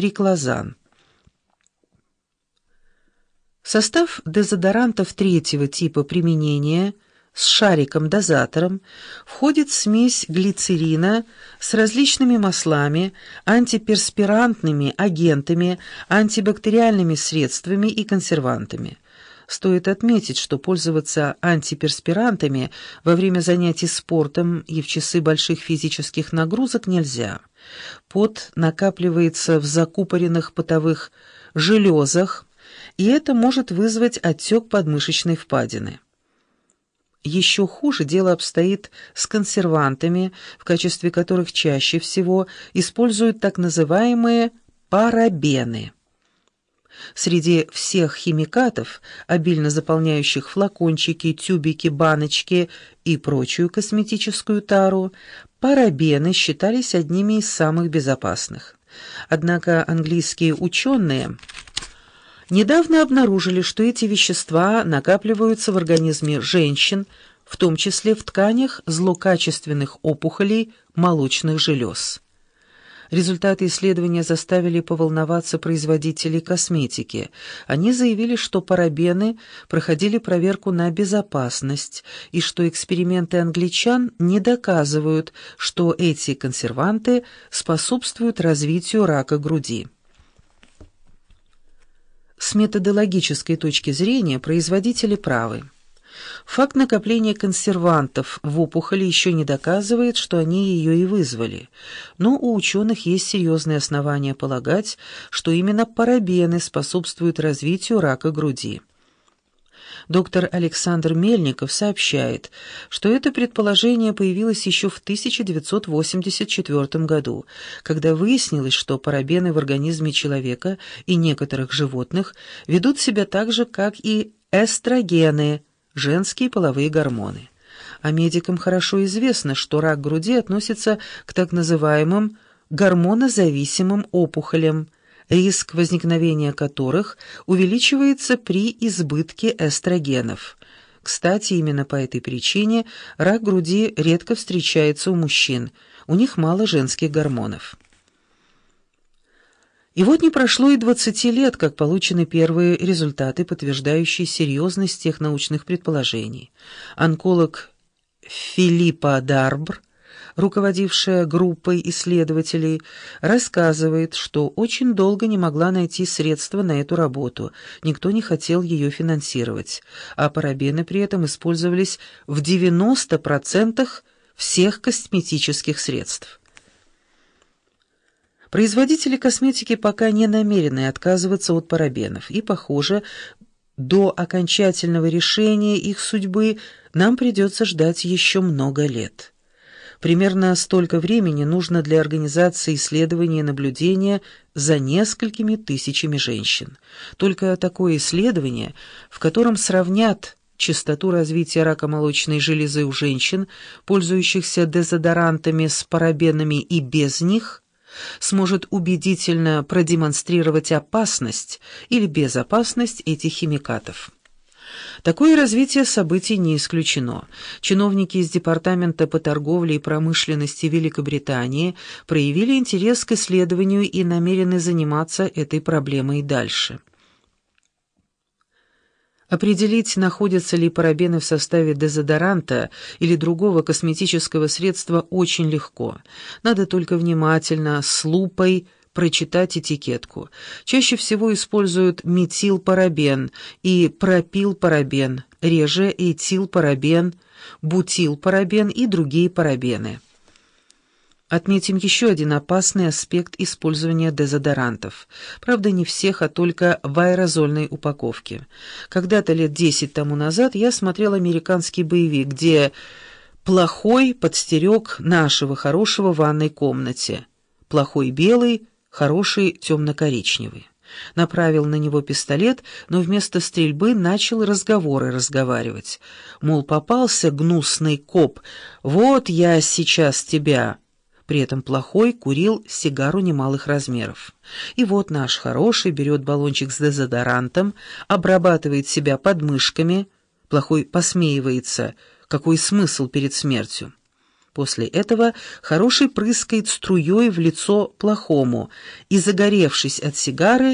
триклозан. Состав дезодорантов третьего типа применения с шариком-дозатором входит смесь глицерина с различными маслами, антиперспирантными агентами, антибактериальными средствами и консервантами. Стоит отметить, что пользоваться антиперспирантами во время занятий спортом и в часы больших физических нагрузок нельзя. Пот накапливается в закупоренных потовых железах, и это может вызвать отек подмышечной впадины. Еще хуже дело обстоит с консервантами, в качестве которых чаще всего используют так называемые парабены. Среди всех химикатов, обильно заполняющих флакончики, тюбики, баночки и прочую косметическую тару, парабены считались одними из самых безопасных. Однако английские ученые недавно обнаружили, что эти вещества накапливаются в организме женщин, в том числе в тканях злокачественных опухолей молочных желез. Результаты исследования заставили поволноваться производителей косметики. Они заявили, что парабены проходили проверку на безопасность и что эксперименты англичан не доказывают, что эти консерванты способствуют развитию рака груди. С методологической точки зрения производители правы. Факт накопления консервантов в опухоли еще не доказывает, что они ее и вызвали, но у ученых есть серьезные основания полагать, что именно парабены способствуют развитию рака груди. Доктор Александр Мельников сообщает, что это предположение появилось еще в 1984 году, когда выяснилось, что парабены в организме человека и некоторых животных ведут себя так же, как и эстрогены – женские половые гормоны. А медикам хорошо известно, что рак груди относится к так называемым гормонозависимым опухолям, риск возникновения которых увеличивается при избытке эстрогенов. Кстати, именно по этой причине рак груди редко встречается у мужчин, у них мало женских гормонов. И вот не прошло и 20 лет, как получены первые результаты, подтверждающие серьезность тех научных предположений. Онколог Филиппа Дарбр, руководившая группой исследователей, рассказывает, что очень долго не могла найти средства на эту работу, никто не хотел ее финансировать, а парабены при этом использовались в 90% всех косметических средств. Производители косметики пока не намерены отказываться от парабенов, и, похоже, до окончательного решения их судьбы нам придется ждать еще много лет. Примерно столько времени нужно для организации исследования и наблюдения за несколькими тысячами женщин. Только такое исследование, в котором сравнят частоту развития рака молочной железы у женщин, пользующихся дезодорантами с парабенами и без них – сможет убедительно продемонстрировать опасность или безопасность этих химикатов. Такое развитие событий не исключено. Чиновники из Департамента по торговле и промышленности Великобритании проявили интерес к исследованию и намерены заниматься этой проблемой дальше. Определить, находятся ли парабены в составе дезодоранта или другого косметического средства, очень легко. Надо только внимательно, с лупой, прочитать этикетку. Чаще всего используют метилпарабен и пропилпарабен, реже этилпарабен, бутилпарабен и другие парабены. Отметим еще один опасный аспект использования дезодорантов. Правда, не всех, а только в аэрозольной упаковке. Когда-то лет десять тому назад я смотрел американский боевик, где плохой подстерег нашего хорошего в ванной комнате. Плохой белый, хороший темно-коричневый. Направил на него пистолет, но вместо стрельбы начал разговоры разговаривать. Мол, попался гнусный коп, вот я сейчас тебя при этом плохой курил сигару немалых размеров. И вот наш хороший берет баллончик с дезодорантом, обрабатывает себя подмышками, плохой посмеивается, какой смысл перед смертью. После этого хороший прыскает струей в лицо плохому и, загоревшись от сигары,